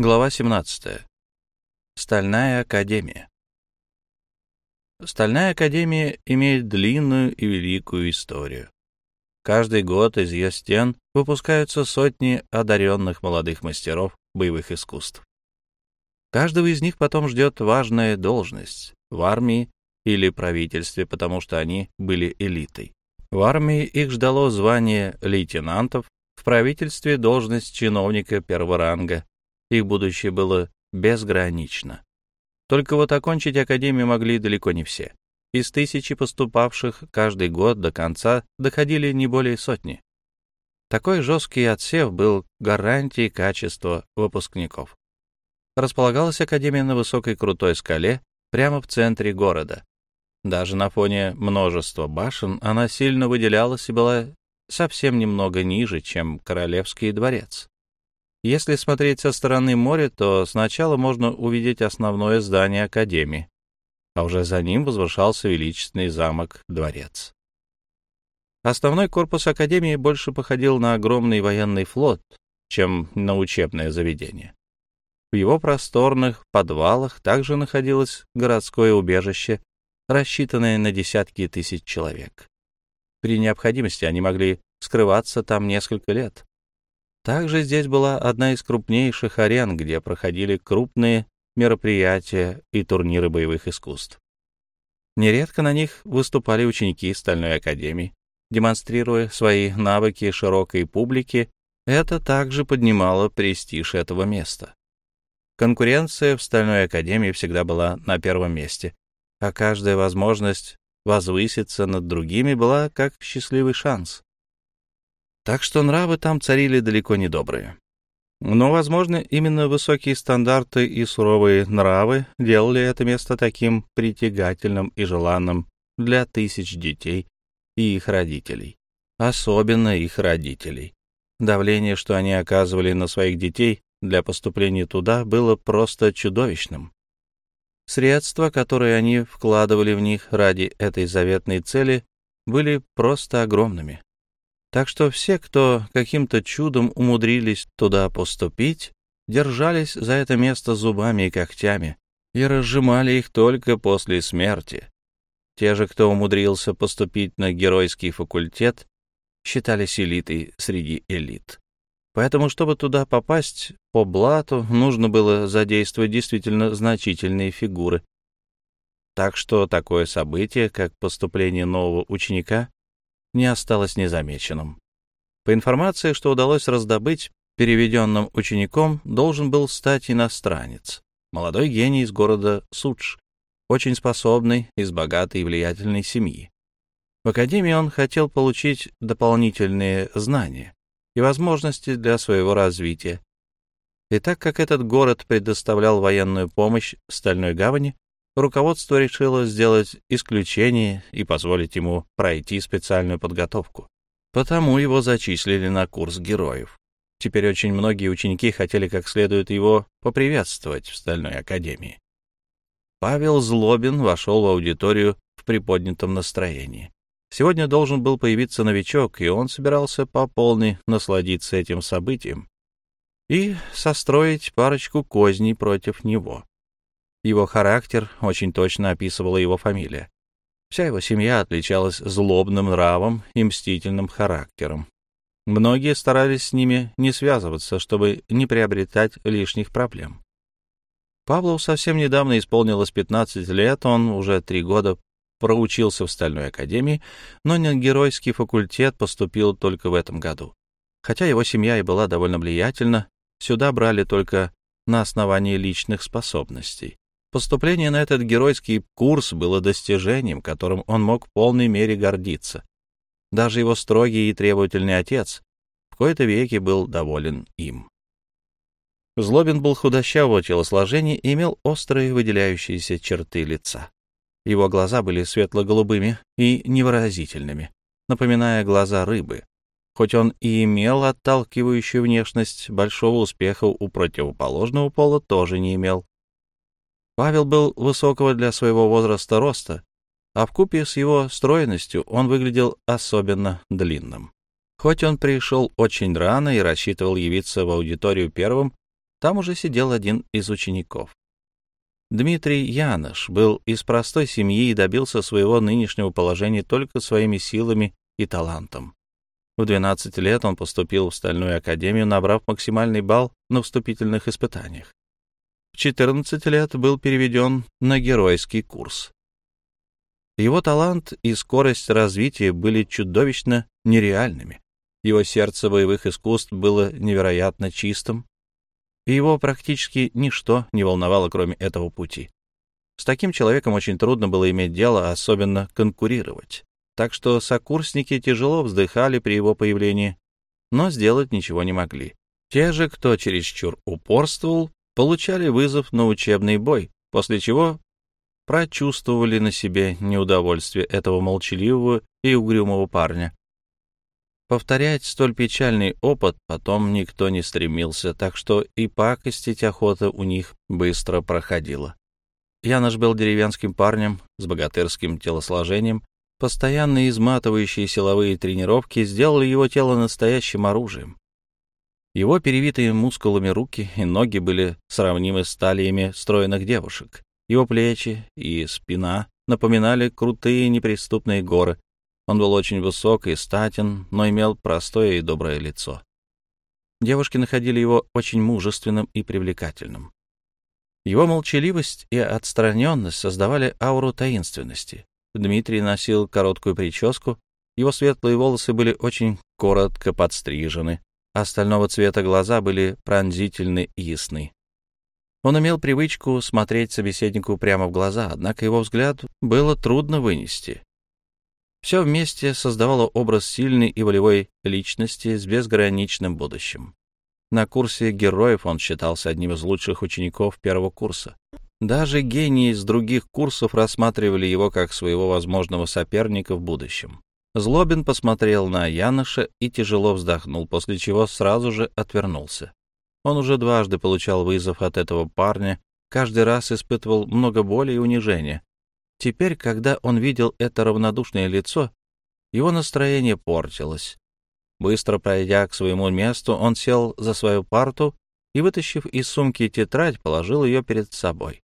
Глава 17. Стальная академия. Стальная академия имеет длинную и великую историю. Каждый год из ее стен выпускаются сотни одаренных молодых мастеров боевых искусств. Каждого из них потом ждет важная должность в армии или правительстве, потому что они были элитой. В армии их ждало звание лейтенантов, в правительстве должность чиновника первого ранга, их будущее было безгранично. Только вот окончить академию могли далеко не все. Из тысячи поступавших каждый год до конца доходили не более сотни. Такой жесткий отсев был гарантией качества выпускников. Располагалась академия на высокой крутой скале прямо в центре города. Даже на фоне множества башен она сильно выделялась и была совсем немного ниже, чем Королевский дворец. Если смотреть со стороны моря, то сначала можно увидеть основное здание Академии, а уже за ним возвышался величественный замок-дворец. Основной корпус Академии больше походил на огромный военный флот, чем на учебное заведение. В его просторных подвалах также находилось городское убежище, рассчитанное на десятки тысяч человек. При необходимости они могли скрываться там несколько лет. Также здесь была одна из крупнейших арен, где проходили крупные мероприятия и турниры боевых искусств. Нередко на них выступали ученики Стальной Академии, демонстрируя свои навыки широкой публике, это также поднимало престиж этого места. Конкуренция в Стальной Академии всегда была на первом месте, а каждая возможность возвыситься над другими была как счастливый шанс. Так что нравы там царили далеко не добрые. Но, возможно, именно высокие стандарты и суровые нравы делали это место таким притягательным и желанным для тысяч детей и их родителей. Особенно их родителей. Давление, что они оказывали на своих детей для поступления туда, было просто чудовищным. Средства, которые они вкладывали в них ради этой заветной цели, были просто огромными. Так что все, кто каким-то чудом умудрились туда поступить, держались за это место зубами и когтями и разжимали их только после смерти. Те же, кто умудрился поступить на геройский факультет, считались элитой среди элит. Поэтому, чтобы туда попасть по блату, нужно было задействовать действительно значительные фигуры. Так что такое событие, как поступление нового ученика, не осталось незамеченным. По информации, что удалось раздобыть, переведенным учеником должен был стать иностранец, молодой гений из города Судж, очень способный, из богатой и влиятельной семьи. В академии он хотел получить дополнительные знания и возможности для своего развития. И так как этот город предоставлял военную помощь Стальной гавани, руководство решило сделать исключение и позволить ему пройти специальную подготовку. Потому его зачислили на курс героев. Теперь очень многие ученики хотели как следует его поприветствовать в Стальной Академии. Павел Злобин вошел в аудиторию в приподнятом настроении. Сегодня должен был появиться новичок, и он собирался по полной насладиться этим событием и состроить парочку козней против него. Его характер очень точно описывала его фамилия. Вся его семья отличалась злобным нравом и мстительным характером. Многие старались с ними не связываться, чтобы не приобретать лишних проблем. Павлу совсем недавно исполнилось 15 лет, он уже три года проучился в Стальной академии, но на геройский факультет поступил только в этом году. Хотя его семья и была довольно влиятельна, сюда брали только на основании личных способностей. Поступление на этот геройский курс было достижением, которым он мог в полной мере гордиться. Даже его строгий и требовательный отец в кои-то веки был доволен им. Злобин был худощавого телосложения и имел острые выделяющиеся черты лица. Его глаза были светло-голубыми и невыразительными, напоминая глаза рыбы. Хоть он и имел отталкивающую внешность, большого успеха у противоположного пола тоже не имел. Павел был высокого для своего возраста роста, а в купе с его стройностью он выглядел особенно длинным. Хоть он пришел очень рано и рассчитывал явиться в аудиторию первым, Там уже сидел один из учеников. Дмитрий Янош был из простой семьи и добился своего нынешнего положения только своими силами и талантом. В 12 лет он поступил в Стальную академию, набрав максимальный балл на вступительных испытаниях. В 14 лет был переведен на геройский курс. Его талант и скорость развития были чудовищно нереальными. Его сердце боевых искусств было невероятно чистым, и его практически ничто не волновало, кроме этого пути. С таким человеком очень трудно было иметь дело, особенно конкурировать. Так что сокурсники тяжело вздыхали при его появлении, но сделать ничего не могли. Те же, кто чересчур упорствовал, получали вызов на учебный бой, после чего прочувствовали на себе неудовольствие этого молчаливого и угрюмого парня. Повторять столь печальный опыт потом никто не стремился, так что и пакостить охота у них быстро проходила. Янош был деревенским парнем с богатырским телосложением, постоянные изматывающие силовые тренировки сделали его тело настоящим оружием. Его перевитые мускулами руки и ноги были сравнимы с талиями стройных девушек. Его плечи и спина напоминали крутые неприступные горы, он был очень высок и статен, но имел простое и доброе лицо. Девушки находили его очень мужественным и привлекательным. Его молчаливость и отстраненность создавали ауру таинственности. Дмитрий носил короткую прическу, его светлые волосы были очень коротко подстрижены, остального цвета глаза были пронзительны и ясны. Он имел привычку смотреть собеседнику прямо в глаза, однако его взгляд было трудно вынести. Все вместе создавало образ сильной и волевой личности с безграничным будущим. На курсе героев он считался одним из лучших учеников первого курса. Даже гении из других курсов рассматривали его как своего возможного соперника в будущем. Злобин посмотрел на Яноша и тяжело вздохнул, после чего сразу же отвернулся. Он уже дважды получал вызов от этого парня, каждый раз испытывал много боли и унижения, Теперь, когда он видел это равнодушное лицо, его настроение портилось. Быстро пройдя к своему месту, он сел за свою парту и, вытащив из сумки тетрадь, положил ее перед собой.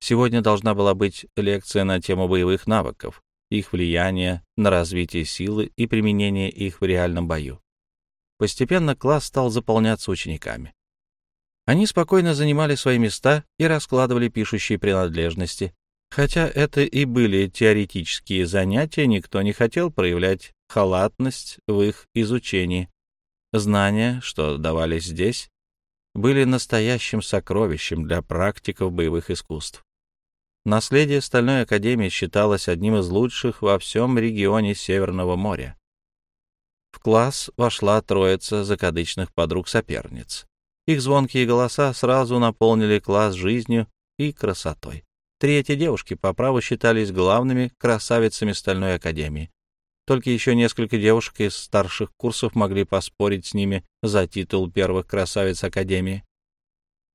Сегодня должна была быть лекция на тему боевых навыков, их влияния на развитие силы и применение их в реальном бою. Постепенно класс стал заполняться учениками. Они спокойно занимали свои места и раскладывали пишущие принадлежности, Хотя это и были теоретические занятия, никто не хотел проявлять халатность в их изучении. Знания, что давались здесь, были настоящим сокровищем для практиков боевых искусств. Наследие Стальной Академии считалось одним из лучших во всем регионе Северного моря. В класс вошла троица закадычных подруг-соперниц. Их звонкие голоса сразу наполнили класс жизнью и красотой. Три эти девушки по праву считались главными красавицами Стальной Академии. Только еще несколько девушек из старших курсов могли поспорить с ними за титул первых красавиц Академии.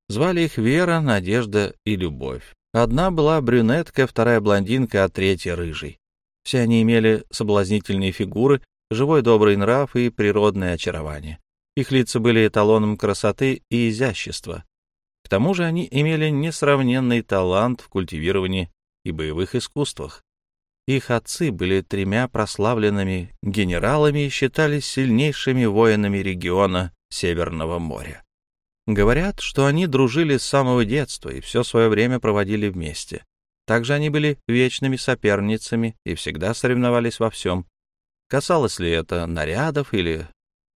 Звали их Вера, Надежда и Любовь. Одна была брюнетка, вторая блондинка, а третья — рыжий. Все они имели соблазнительные фигуры, живой добрый нрав и природное очарование. Их лица были эталоном красоты и изящества. К тому же они имели несравненный талант в культивировании и боевых искусствах. Их отцы были тремя прославленными генералами и считались сильнейшими воинами региона Северного моря. Говорят, что они дружили с самого детства и все свое время проводили вместе. Также они были вечными соперницами и всегда соревновались во всем. Касалось ли это нарядов или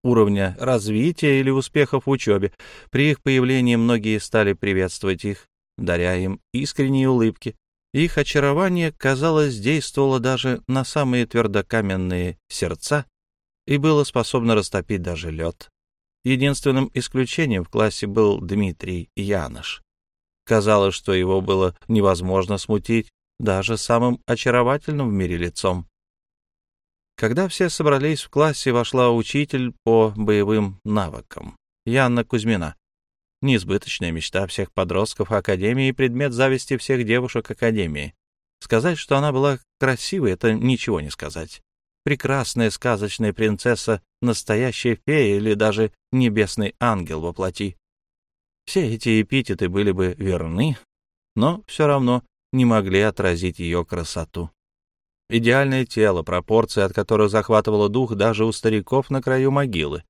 уровня развития или успехов в учебе. При их появлении многие стали приветствовать их, даря им искренние улыбки. Их очарование, казалось, действовало даже на самые твердокаменные сердца и было способно растопить даже лед. Единственным исключением в классе был Дмитрий Янош. Казалось, что его было невозможно смутить даже самым очаровательным в мире лицом. Когда все собрались в классе, вошла учитель по боевым навыкам, Яна Кузьмина. Неизбыточная мечта всех подростков Академии и предмет зависти всех девушек Академии. Сказать, что она была красивой, это ничего не сказать. Прекрасная сказочная принцесса, настоящая фея или даже небесный ангел во плоти. Все эти эпитеты были бы верны, но все равно не могли отразить ее красоту. Идеальное тело, пропорции от которых захватывало дух даже у стариков на краю могилы.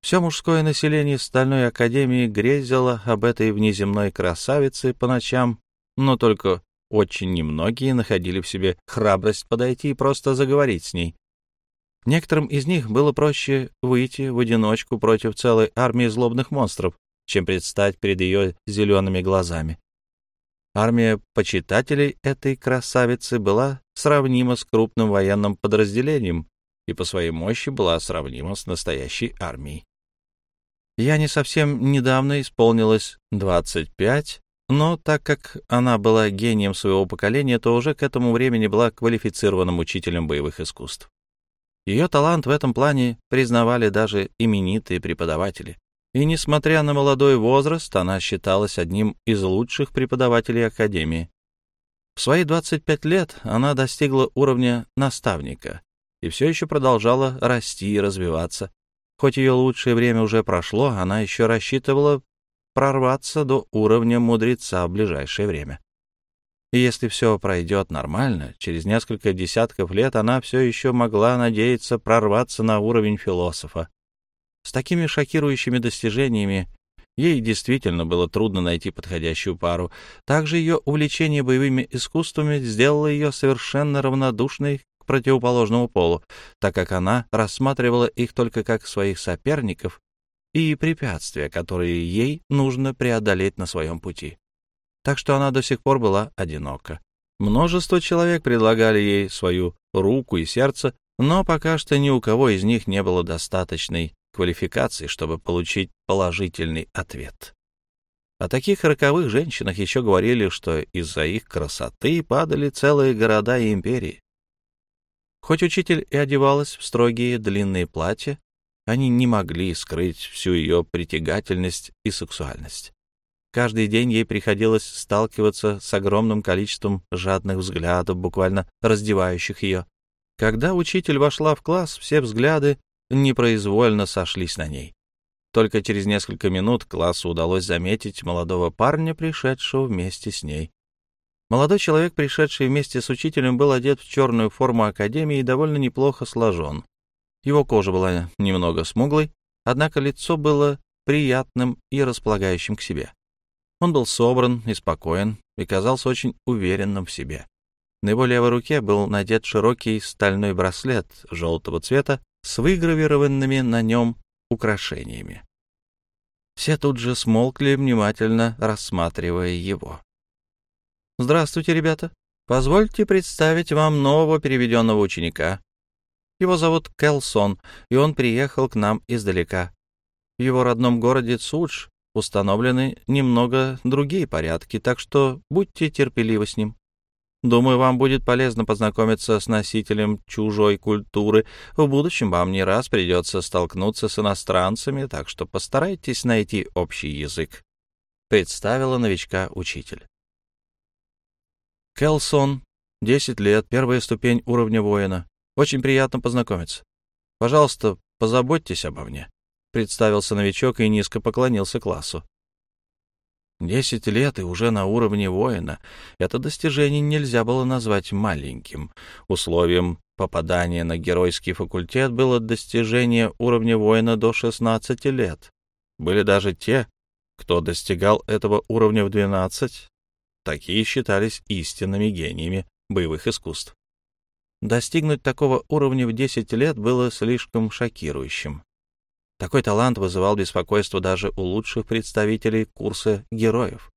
Все мужское население Стальной Академии грезило об этой внеземной красавице по ночам, но только очень немногие находили в себе храбрость подойти и просто заговорить с ней. Некоторым из них было проще выйти в одиночку против целой армии злобных монстров, чем предстать перед ее зелеными глазами. Армия почитателей этой красавицы была сравнима с крупным военным подразделением и по своей мощи была сравнима с настоящей армией. Я не совсем недавно исполнилось 25, но так как она была гением своего поколения, то уже к этому времени была квалифицированным учителем боевых искусств. Ее талант в этом плане признавали даже именитые преподаватели. И, несмотря на молодой возраст, она считалась одним из лучших преподавателей Академии. В свои 25 лет она достигла уровня наставника и все еще продолжала расти и развиваться, Хоть ее лучшее время уже прошло, она еще рассчитывала прорваться до уровня мудреца в ближайшее время. И если все пройдет нормально, через несколько десятков лет она все еще могла надеяться прорваться на уровень философа. С такими шокирующими достижениями ей действительно было трудно найти подходящую пару. Также ее увлечение боевыми искусствами сделало ее совершенно равнодушной к противоположному полу, так как она рассматривала их только как своих соперников и препятствия, которые ей нужно преодолеть на своем пути. Так что она до сих пор была одинока. Множество человек предлагали ей свою руку и сердце, но пока что ни у кого из них не было достаточной квалификации, чтобы получить положительный ответ. О таких роковых женщинах еще говорили, что из-за их красоты падали целые города и империи. Хоть учитель и одевалась в строгие длинные платья, они не могли скрыть всю ее притягательность и сексуальность. Каждый день ей приходилось сталкиваться с огромным количеством жадных взглядов, буквально раздевающих ее. Когда учитель вошла в класс, все взгляды непроизвольно сошлись на ней. Только через несколько минут классу удалось заметить молодого парня, пришедшего вместе с ней. Молодой человек, пришедший вместе с учителем, был одет в черную форму академии и довольно неплохо сложен. Его кожа была немного смуглой, однако лицо было приятным и располагающим к себе. Он был собран и спокоен и казался очень уверенным в себе. На его левой руке был надет широкий стальной браслет желтого цвета с выгравированными на нем украшениями. Все тут же смолкли, внимательно рассматривая его. Здравствуйте, ребята. Позвольте представить вам нового переведенного ученика. Его зовут Келсон, и он приехал к нам издалека. В его родном городе Цудж установлены немного другие порядки, так что будьте терпеливы с ним. Думаю, вам будет полезно познакомиться с носителем чужой культуры. В будущем вам не раз придется столкнуться с иностранцами, так что постарайтесь найти общий язык. Представила новичка учитель. Келсон, 10 лет, первая ступень уровня воина. Очень приятно познакомиться. Пожалуйста, позаботьтесь обо мне. Представился новичок и низко поклонился классу. Десять лет и уже на уровне воина. Это достижение нельзя было назвать маленьким. Условием попадания на геройский факультет было достижение уровня воина до 16 лет. Были даже те, кто достигал этого уровня в 12, Такие считались истинными гениями боевых искусств. Достигнуть такого уровня в 10 лет было слишком шокирующим. Такой талант вызывал беспокойство даже у лучших представителей курса героев.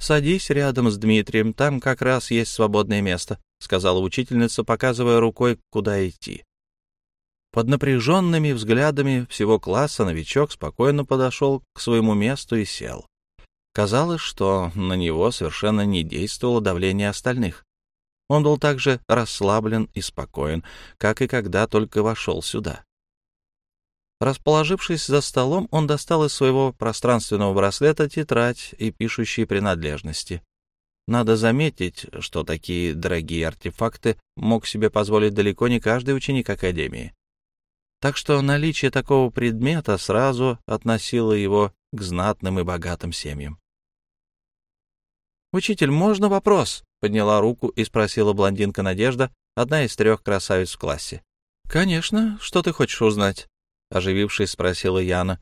«Садись рядом с Дмитрием, там как раз есть свободное место», — сказала учительница, показывая рукой, куда идти. Под напряженными взглядами всего класса новичок спокойно подошел к своему месту и сел. Казалось, что на него совершенно не действовало давление остальных. Он был также расслаблен и спокоен, как и когда только вошел сюда. Расположившись за столом, он достал из своего пространственного браслета тетрадь и пишущие принадлежности. Надо заметить, что такие дорогие артефакты мог себе позволить далеко не каждый ученик Академии. Так что наличие такого предмета сразу относило его к знатным и богатым семьям. «Учитель, можно вопрос?» — подняла руку и спросила блондинка Надежда, одна из трех красавиц в классе. «Конечно. Что ты хочешь узнать?» — оживившись, спросила Яна.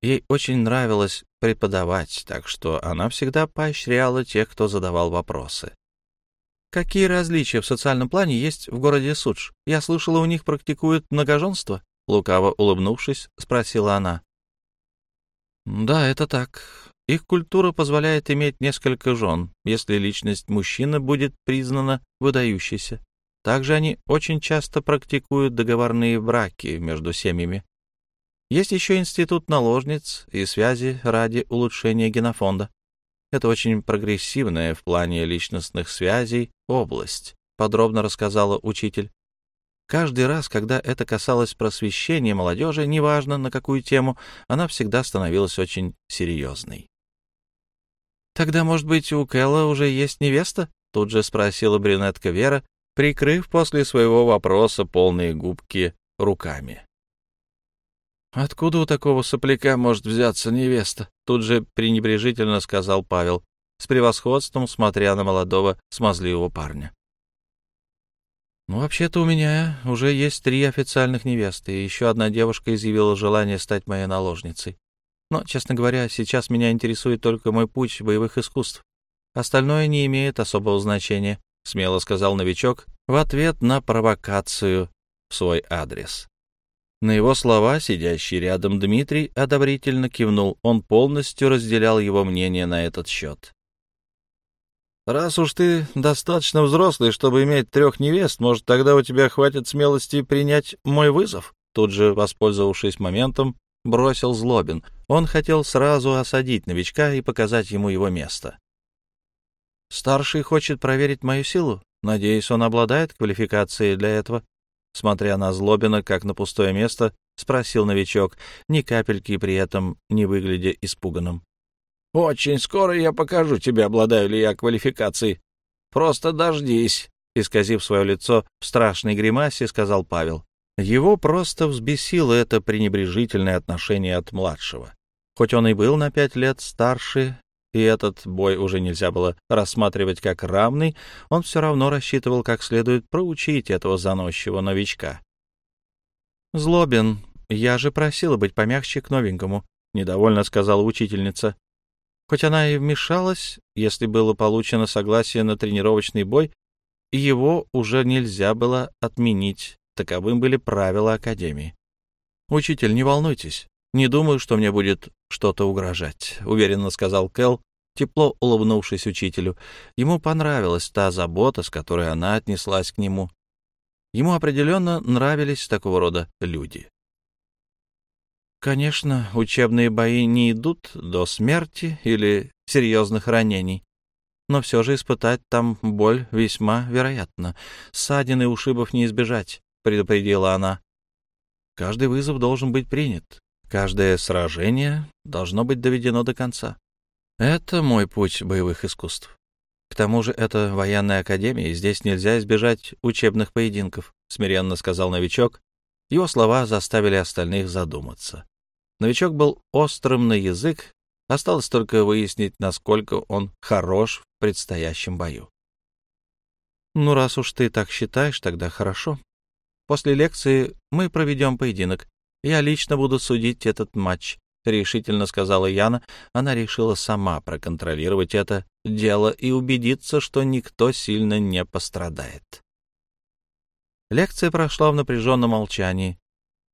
Ей очень нравилось преподавать, так что она всегда поощряла тех, кто задавал вопросы. «Какие различия в социальном плане есть в городе Судж? Я слышала, у них практикуют многоженство?» Лукаво улыбнувшись, спросила она. «Да, это так. Их культура позволяет иметь несколько жен, если личность мужчины будет признана выдающейся. Также они очень часто практикуют договорные браки между семьями. Есть еще институт наложниц и связи ради улучшения генофонда. Это очень прогрессивная в плане личностных связей область, подробно рассказала учитель. Каждый раз, когда это касалось просвещения молодежи, неважно на какую тему, она всегда становилась очень серьезной. «Тогда, может быть, у Кэлла уже есть невеста?» — тут же спросила брюнетка Вера, прикрыв после своего вопроса полные губки руками. «Откуда у такого сопляка может взяться невеста?» — тут же пренебрежительно сказал Павел, с превосходством смотря на молодого смазливого парня. «Ну, вообще-то у меня уже есть три официальных невесты, и еще одна девушка изъявила желание стать моей наложницей. Но, честно говоря, сейчас меня интересует только мой путь боевых искусств. Остальное не имеет особого значения, — смело сказал новичок в ответ на провокацию в свой адрес. На его слова сидящий рядом Дмитрий одобрительно кивнул. Он полностью разделял его мнение на этот счет. «Раз уж ты достаточно взрослый, чтобы иметь трех невест, может, тогда у тебя хватит смелости принять мой вызов?» Тут же, воспользовавшись моментом, бросил Злобин. Он хотел сразу осадить новичка и показать ему его место. «Старший хочет проверить мою силу. Надеюсь, он обладает квалификацией для этого?» Смотря на Злобина, как на пустое место, спросил новичок, ни капельки при этом не выглядя испуганным. «Очень скоро я покажу тебе, обладаю ли я квалификацией. Просто дождись», — исказив свое лицо в страшной гримасе, сказал Павел. Его просто взбесило это пренебрежительное отношение от младшего. Хоть он и был на пять лет старше, и этот бой уже нельзя было рассматривать как равный, он все равно рассчитывал как следует проучить этого заносчивого новичка. «Злобин, я же просила быть помягче к новенькому», — недовольно сказала учительница. Хоть она и вмешалась, если было получено согласие на тренировочный бой, его уже нельзя было отменить Таковым были правила Академии. «Учитель, не волнуйтесь. Не думаю, что мне будет что-то угрожать», — уверенно сказал Кэл, тепло улыбнувшись учителю. Ему понравилась та забота, с которой она отнеслась к нему. Ему определенно нравились такого рода люди. Конечно, учебные бои не идут до смерти или серьезных ранений, но все же испытать там боль весьма вероятно. Ссадин и ушибов не избежать предупредила она. Каждый вызов должен быть принят. Каждое сражение должно быть доведено до конца. Это мой путь боевых искусств. К тому же это военная академия, и здесь нельзя избежать учебных поединков, смиренно сказал новичок. Его слова заставили остальных задуматься. Новичок был острым на язык, осталось только выяснить, насколько он хорош в предстоящем бою. «Ну, раз уж ты так считаешь, тогда хорошо», После лекции мы проведем поединок. Я лично буду судить этот матч», — решительно сказала Яна. Она решила сама проконтролировать это дело и убедиться, что никто сильно не пострадает. Лекция прошла в напряженном молчании.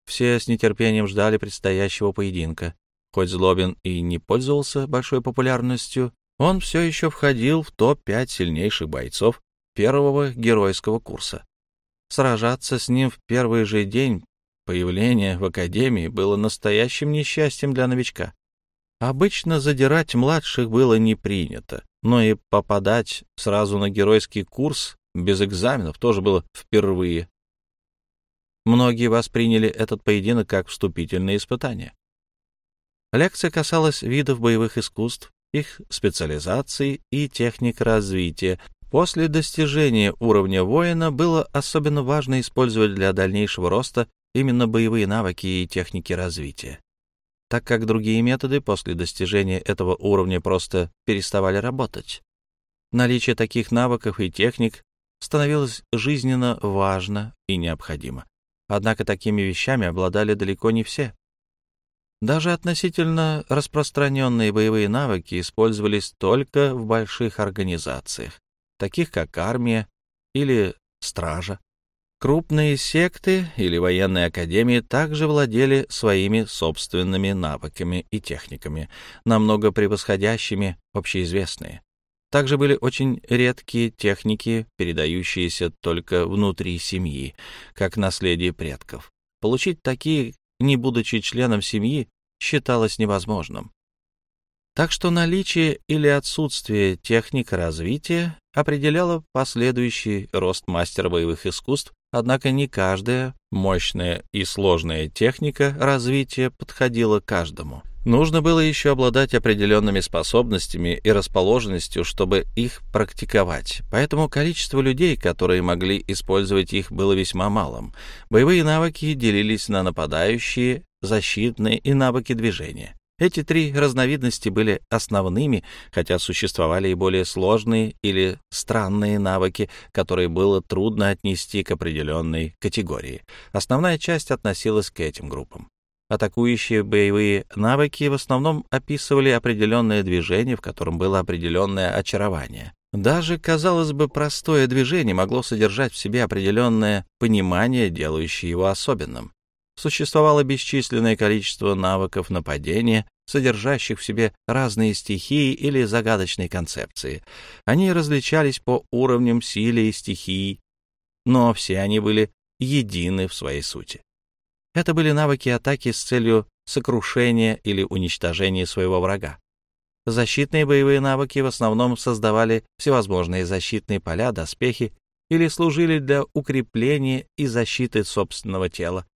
Все с нетерпением ждали предстоящего поединка. Хоть Злобин и не пользовался большой популярностью, он все еще входил в топ-5 сильнейших бойцов первого геройского курса. Сражаться с ним в первый же день появления в академии было настоящим несчастьем для новичка. Обычно задирать младших было не принято, но и попадать сразу на геройский курс без экзаменов тоже было впервые. Многие восприняли этот поединок как вступительное испытание. Лекция касалась видов боевых искусств, их специализации и техник развития, После достижения уровня воина было особенно важно использовать для дальнейшего роста именно боевые навыки и техники развития. так как другие методы после достижения этого уровня просто переставали работать. Наличие таких навыков и техник становилось жизненно важно и необходимо. Однако такими вещами обладали далеко не все. Даже относительно распространенные боевые навыки использовались только в больших организациях, таких как армия или стража. Крупные секты или военные академии также владели своими собственными навыками и техниками, намного превосходящими общеизвестные. Также были очень редкие техники, передающиеся только внутри семьи, как наследие предков. Получить такие, не будучи членом семьи, считалось невозможным. Так что наличие или отсутствие техник развития определяло последующий рост мастера боевых искусств, однако не каждая мощная и сложная техника развития подходила каждому. Нужно было еще обладать определенными способностями и расположенностью, чтобы их практиковать. Поэтому количество людей, которые могли использовать их, было весьма малым. Боевые навыки делились на нападающие, защитные и навыки движения. Эти три разновидности были основными, хотя существовали и более сложные или странные навыки, которые было трудно отнести к определенной категории. Основная часть относилась к этим группам. Атакующие боевые навыки в основном описывали определенное движение, в котором было определенное очарование. Даже, казалось бы, простое движение могло содержать в себе определенное понимание, делающее его особенным. Существовало бесчисленное количество навыков нападения, содержащих в себе разные стихии или загадочные концепции. Они различались по уровням силы и стихии, но все они были едины в своей сути. Это были навыки атаки с целью сокрушения или уничтожения своего врага. Защитные боевые навыки в основном создавали всевозможные защитные поля, доспехи или служили для укрепления и защиты собственного тела.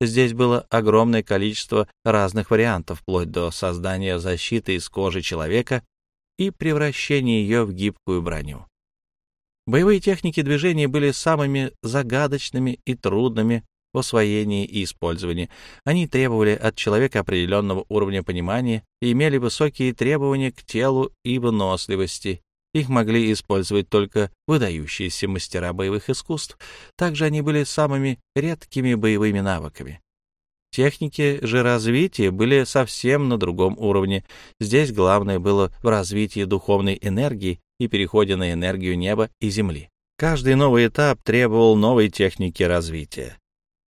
Здесь было огромное количество разных вариантов, вплоть до создания защиты из кожи человека и превращения ее в гибкую броню. Боевые техники движения были самыми загадочными и трудными в освоении и использовании. Они требовали от человека определенного уровня понимания и имели высокие требования к телу и выносливости. Их могли использовать только выдающиеся мастера боевых искусств. Также они были самыми редкими боевыми навыками. Техники же развития были совсем на другом уровне. Здесь главное было в развитии духовной энергии и переходе на энергию неба и земли. Каждый новый этап требовал новой техники развития.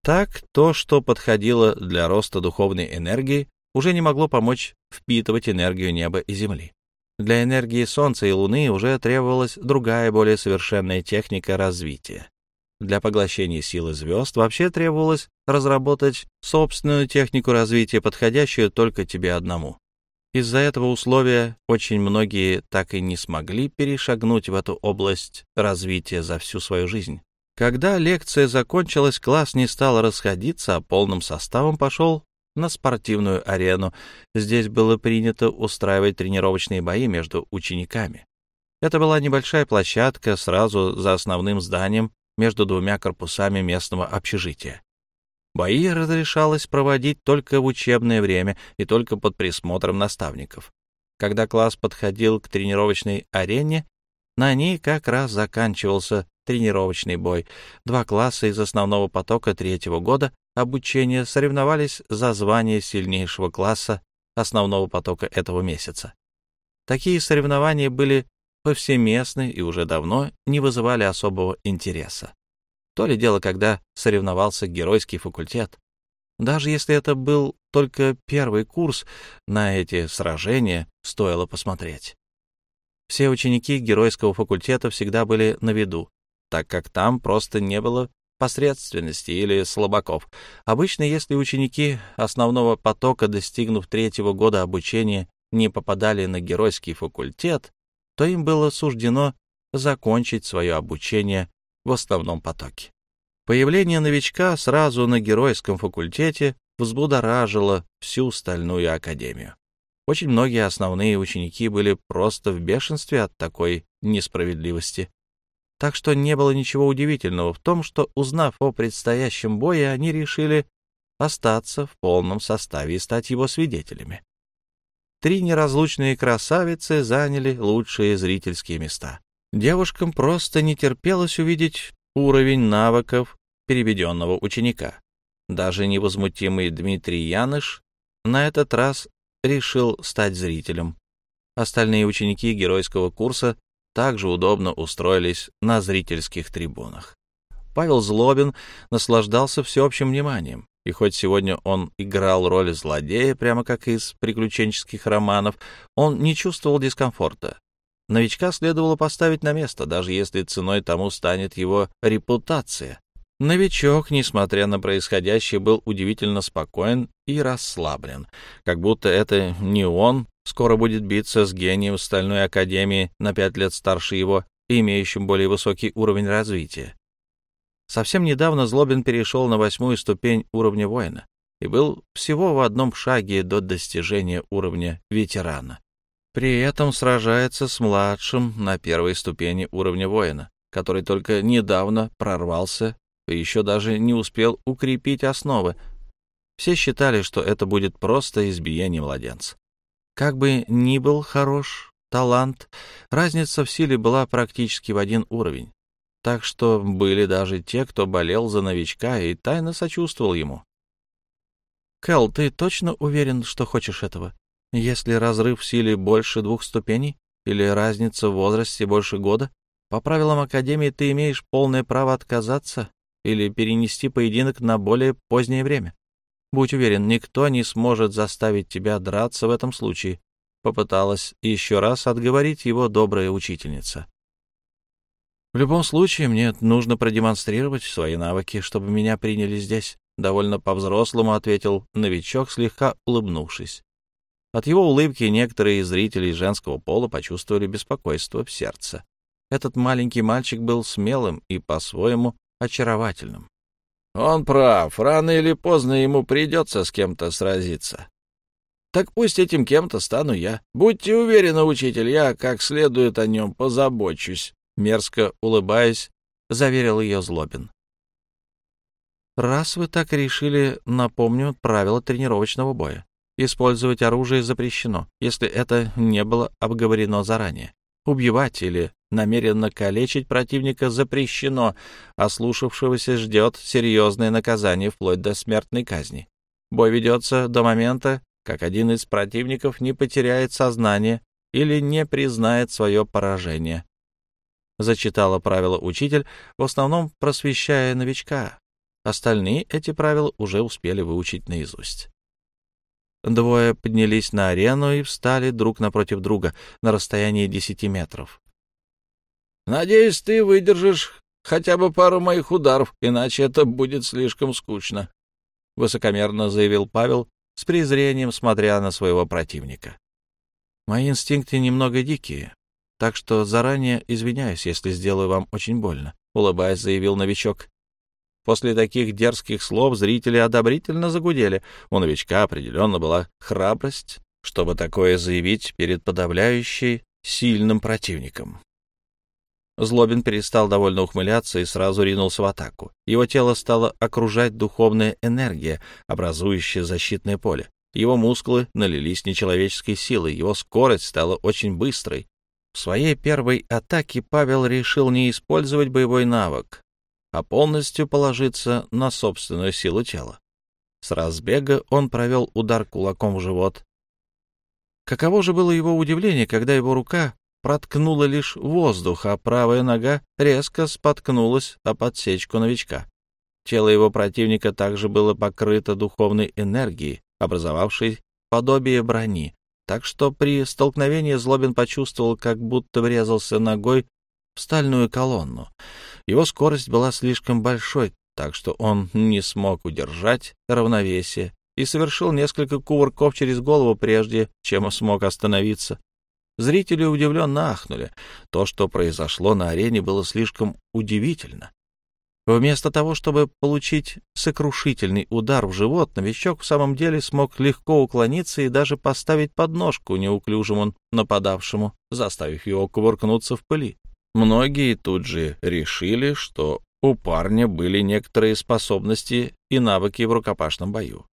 Так, то, что подходило для роста духовной энергии, уже не могло помочь впитывать энергию неба и земли. Для энергии Солнца и Луны уже требовалась другая, более совершенная техника развития. Для поглощения силы звезд вообще требовалось разработать собственную технику развития, подходящую только тебе одному. Из-за этого условия очень многие так и не смогли перешагнуть в эту область развития за всю свою жизнь. Когда лекция закончилась, класс не стал расходиться, а полным составом пошел на спортивную арену. Здесь было принято устраивать тренировочные бои между учениками. Это была небольшая площадка сразу за основным зданием между двумя корпусами местного общежития. Бои разрешалось проводить только в учебное время и только под присмотром наставников. Когда класс подходил к тренировочной арене, на ней как раз заканчивался тренировочный бой. Два класса из основного потока третьего года обучения соревновались за звание сильнейшего класса основного потока этого месяца. Такие соревнования были повсеместны и уже давно не вызывали особого интереса. То ли дело, когда соревновался геройский факультет. Даже если это был только первый курс, на эти сражения стоило посмотреть. Все ученики геройского факультета всегда были на виду, так как там просто не было посредственности или слабаков. Обычно, если ученики основного потока, достигнув третьего года обучения, не попадали на геройский факультет, то им было суждено закончить свое обучение в основном потоке. Появление новичка сразу на геройском факультете взбудоражило всю стальную академию. Очень многие основные ученики были просто в бешенстве от такой несправедливости. Так что не было ничего удивительного в том, что, узнав о предстоящем бое, они решили остаться в полном составе и стать его свидетелями. Три неразлучные красавицы заняли лучшие зрительские места. Девушкам просто не терпелось увидеть уровень навыков переведенного ученика. Даже невозмутимый Дмитрий Яныш на этот раз решил стать зрителем. Остальные ученики геройского курса также удобно устроились на зрительских трибунах. Павел Злобин наслаждался всеобщим вниманием, и хоть сегодня он играл роль злодея, прямо как из приключенческих романов, он не чувствовал дискомфорта. Новичка следовало поставить на место, даже если ценой тому станет его репутация. Новичок, несмотря на происходящее, был удивительно спокоен и расслаблен, как будто это не он скоро будет биться с гением Стальной Академии на пять лет старше его и имеющим более высокий уровень развития. Совсем недавно Злобин перешел на восьмую ступень уровня воина и был всего в одном шаге до достижения уровня ветерана. При этом сражается с младшим на первой ступени уровня воина, который только недавно прорвался и еще даже не успел укрепить основы. Все считали, что это будет просто избиение младенца. Как бы ни был хорош талант, разница в силе была практически в один уровень. Так что были даже те, кто болел за новичка и тайно сочувствовал ему. «Кэл, ты точно уверен, что хочешь этого? Если разрыв в силе больше двух ступеней или разница в возрасте больше года, по правилам Академии ты имеешь полное право отказаться или перенести поединок на более позднее время. Будь уверен, никто не сможет заставить тебя драться в этом случае. Попыталась еще раз отговорить его добрая учительница. В любом случае, мне нужно продемонстрировать свои навыки, чтобы меня приняли здесь. Довольно по-взрослому ответил новичок, слегка улыбнувшись. От его улыбки некоторые из зрителей женского пола почувствовали беспокойство в сердце. Этот маленький мальчик был смелым и по-своему очаровательным. Он прав, рано или поздно ему придется с кем-то сразиться. Так пусть этим кем-то стану я. Будьте уверены, учитель, я как следует о нем позабочусь. Мерзко улыбаясь, заверил ее Злобин. Раз вы так решили, напомню правила тренировочного боя. Использовать оружие запрещено, если это не было обговорено заранее. Убивать или намеренно калечить противника запрещено, а слушавшегося ждет серьезное наказание вплоть до смертной казни. Бой ведется до момента, как один из противников не потеряет сознание или не признает свое поражение. Зачитала правила учитель, в основном просвещая новичка. Остальные эти правила уже успели выучить наизусть. Двое поднялись на арену и встали друг напротив друга на расстоянии десяти метров. «Надеюсь, ты выдержишь хотя бы пару моих ударов, иначе это будет слишком скучно», — высокомерно заявил Павел, с презрением смотря на своего противника. «Мои инстинкты немного дикие, так что заранее извиняюсь, если сделаю вам очень больно», — улыбаясь, заявил новичок. После таких дерзких слов зрители одобрительно загудели. У новичка определенно была храбрость, чтобы такое заявить перед подавляющей сильным противником. Злобин перестал довольно ухмыляться и сразу ринулся в атаку. Его тело стало окружать духовная энергия, образующая защитное поле. Его мускулы налились нечеловеческой силой, его скорость стала очень быстрой. В своей первой атаке Павел решил не использовать боевой навык, а полностью положиться на собственную силу тела. С разбега он провел удар кулаком в живот. Каково же было его удивление, когда его рука проткнула лишь воздух, а правая нога резко споткнулась о подсечку новичка. Тело его противника также было покрыто духовной энергией, образовавшей подобие брони, так что при столкновении Злобин почувствовал, как будто врезался ногой в стальную колонну. Его скорость была слишком большой, так что он не смог удержать равновесие и совершил несколько кувырков через голову, прежде чем смог остановиться. Зрители удивленно ахнули. То, что произошло на арене, было слишком удивительно. Вместо того, чтобы получить сокрушительный удар в живот, новичок в самом деле смог легко уклониться и даже поставить подножку неуклюжему нападавшему, заставив его кувыркнуться в пыли. Многие тут же решили, что у парня были некоторые способности и навыки в рукопашном бою.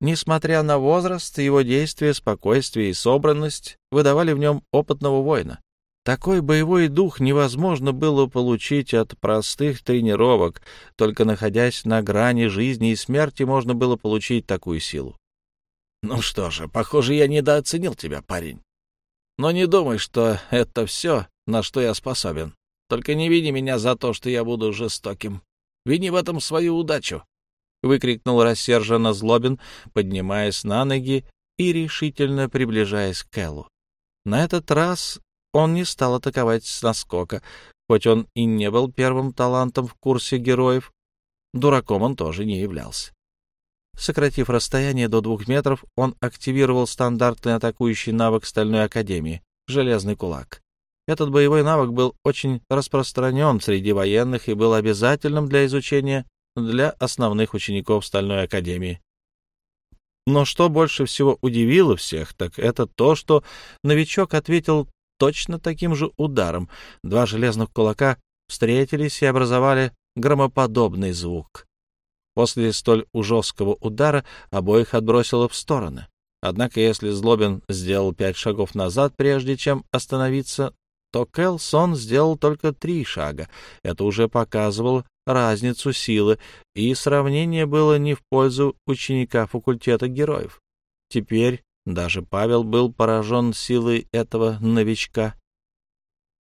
Несмотря на возраст, его действия, спокойствие и собранность выдавали в нем опытного воина. Такой боевой дух невозможно было получить от простых тренировок, только находясь на грани жизни и смерти можно было получить такую силу. Ну что же, похоже, я недооценил тебя, парень. Но не думай, что это все, на что я способен. Только не вини меня за то, что я буду жестоким. Вини в этом свою удачу. — выкрикнул рассерженно Злобин, поднимаясь на ноги и решительно приближаясь к Эллу. На этот раз он не стал атаковать с наскока, хоть он и не был первым талантом в курсе героев, дураком он тоже не являлся. Сократив расстояние до двух метров, он активировал стандартный атакующий навык Стальной Академии — «Железный кулак». Этот боевой навык был очень распространен среди военных и был обязательным для изучения для основных учеников Стальной Академии. Но что больше всего удивило всех, так это то, что новичок ответил точно таким же ударом. Два железных кулака встретились и образовали громоподобный звук. После столь жесткого удара обоих отбросило в стороны. Однако если Злобин сделал пять шагов назад, прежде чем остановиться, то Келсон сделал только три шага. Это уже показывало разницу силы, и сравнение было не в пользу ученика факультета героев. Теперь даже Павел был поражен силой этого новичка.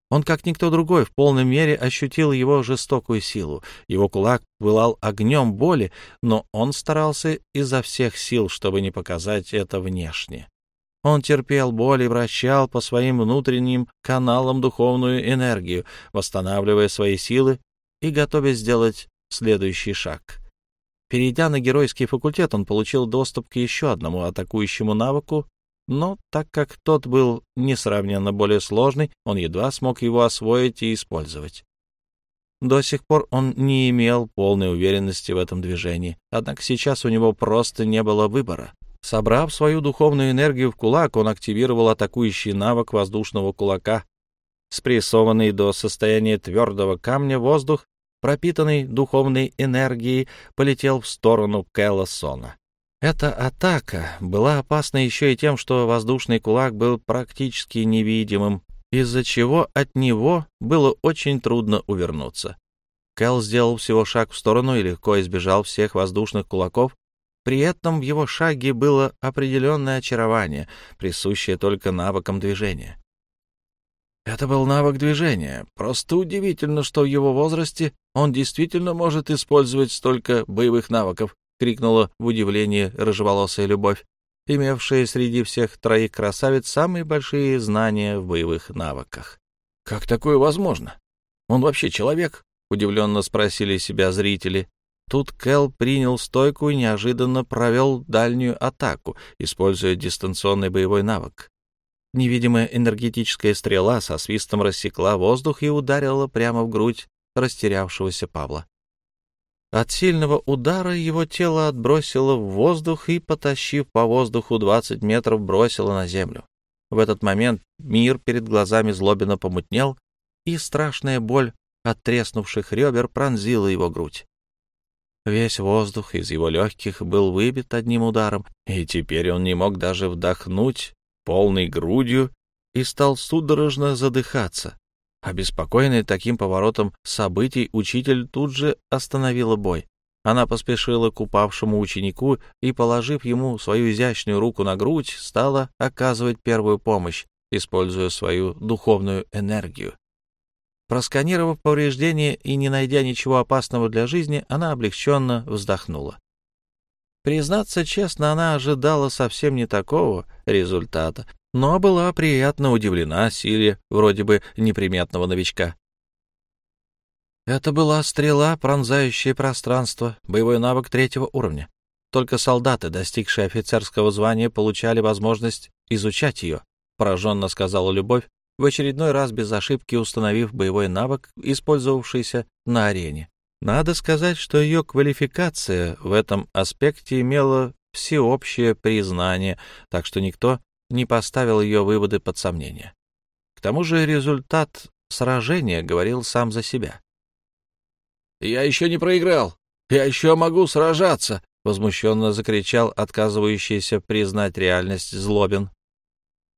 Он, как никто другой, в полной мере ощутил его жестокую силу. Его кулак пылал огнем боли, но он старался изо всех сил, чтобы не показать это внешне. Он терпел боль и вращал по своим внутренним каналам духовную энергию, восстанавливая свои силы и готовясь сделать следующий шаг. Перейдя на геройский факультет, он получил доступ к еще одному атакующему навыку, но так как тот был несравненно более сложный, он едва смог его освоить и использовать. До сих пор он не имел полной уверенности в этом движении, однако сейчас у него просто не было выбора. Собрав свою духовную энергию в кулак, он активировал атакующий навык воздушного кулака, Спрессованный до состояния твердого камня воздух, пропитанный духовной энергией, полетел в сторону Келласона. Эта атака была опасна еще и тем, что воздушный кулак был практически невидимым, из-за чего от него было очень трудно увернуться. Кэл сделал всего шаг в сторону и легко избежал всех воздушных кулаков, при этом в его шаге было определенное очарование, присущее только навыкам движения. Это был навык движения. Просто удивительно, что в его возрасте он действительно может использовать столько боевых навыков, — крикнула в удивлении рыжеволосая любовь, имевшая среди всех троих красавиц самые большие знания в боевых навыках. — Как такое возможно? Он вообще человек? — удивленно спросили себя зрители. Тут Кэл принял стойку и неожиданно провел дальнюю атаку, используя дистанционный боевой навык. Невидимая энергетическая стрела со свистом рассекла воздух и ударила прямо в грудь растерявшегося Павла. От сильного удара его тело отбросило в воздух и, потащив по воздуху 20 метров, бросило на землю. В этот момент мир перед глазами Злобина помутнел, и страшная боль от треснувших ребер пронзила его грудь. Весь воздух из его легких был выбит одним ударом, и теперь он не мог даже вдохнуть полной грудью и стал судорожно задыхаться. Обеспокоенный таким поворотом событий, учитель тут же остановила бой. Она поспешила к упавшему ученику и, положив ему свою изящную руку на грудь, стала оказывать первую помощь, используя свою духовную энергию. Просканировав повреждения и не найдя ничего опасного для жизни, она облегченно вздохнула. Признаться честно, она ожидала совсем не такого результата, но была приятно удивлена силе вроде бы неприметного новичка. Это была стрела, пронзающая пространство, боевой навык третьего уровня. Только солдаты, достигшие офицерского звания, получали возможность изучать ее, пораженно сказала Любовь, в очередной раз без ошибки установив боевой навык, использовавшийся на арене. Надо сказать, что ее квалификация в этом аспекте имела всеобщее признание, так что никто не поставил ее выводы под сомнение. К тому же результат сражения говорил сам за себя. Я еще не проиграл! Я еще могу сражаться!» — возмущенно закричал отказывающийся признать реальность Злобин.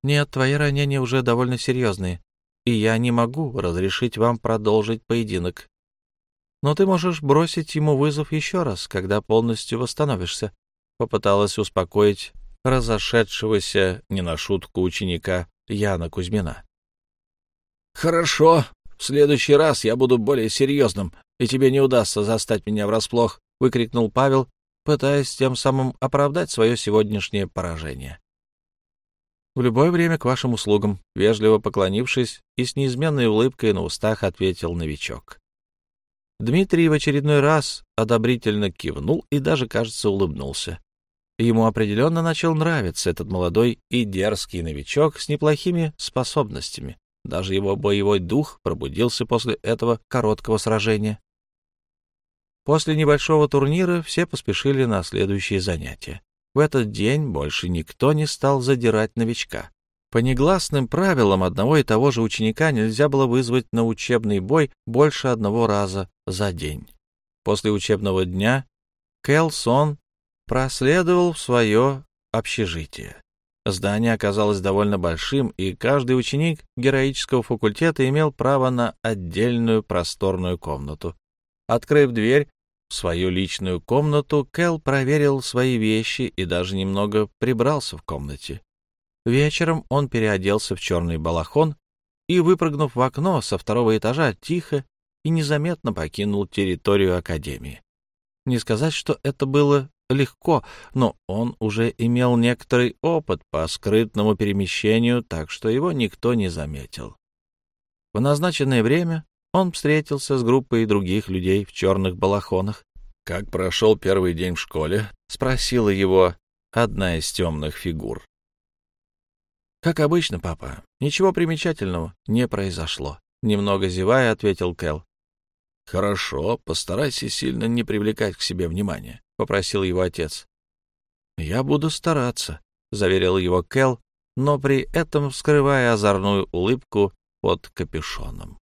«Нет, твои ранения уже довольно серьезные, и я не могу разрешить вам продолжить поединок. Но ты можешь бросить ему вызов еще раз, когда полностью восстановишься», — попыталась успокоить разошедшегося не на шутку ученика Яна Кузьмина. «Хорошо, в следующий раз я буду более серьезным, и тебе не удастся застать меня врасплох», — выкрикнул Павел, пытаясь тем самым оправдать свое сегодняшнее поражение. «В любое время к вашим услугам», — вежливо поклонившись и с неизменной улыбкой на устах ответил новичок. Дмитрий в очередной раз одобрительно кивнул и даже, кажется, улыбнулся. Ему определенно начал нравиться этот молодой и дерзкий новичок с неплохими способностями. Даже его боевой дух пробудился после этого короткого сражения. После небольшого турнира все поспешили на следующие занятия. В этот день больше никто не стал задирать новичка. По негласным правилам одного и того же ученика нельзя было вызвать на учебный бой больше одного раза за день. После учебного дня Кэлсон проследовал в свое общежитие. Здание оказалось довольно большим, и каждый ученик героического факультета имел право на отдельную просторную комнату. Открыв дверь в свою личную комнату, Кэл проверил свои вещи и даже немного прибрался в комнате. Вечером он переоделся в черный балахон и, выпрыгнув в окно со второго этажа, тихо и незаметно покинул территорию Академии. Не сказать, что это было легко, но он уже имел некоторый опыт по скрытному перемещению, так что его никто не заметил. В назначенное время он встретился с группой других людей в черных балахонах. «Как прошел первый день в школе?» — спросила его одна из темных фигур. «Как обычно, папа. Ничего примечательного не произошло», — немного зевая, ответил Кэл. «Хорошо, постарайся сильно не привлекать к себе внимания попросил его отец. «Я буду стараться», — заверил его Кел, но при этом скрывая озорную улыбку под капюшоном.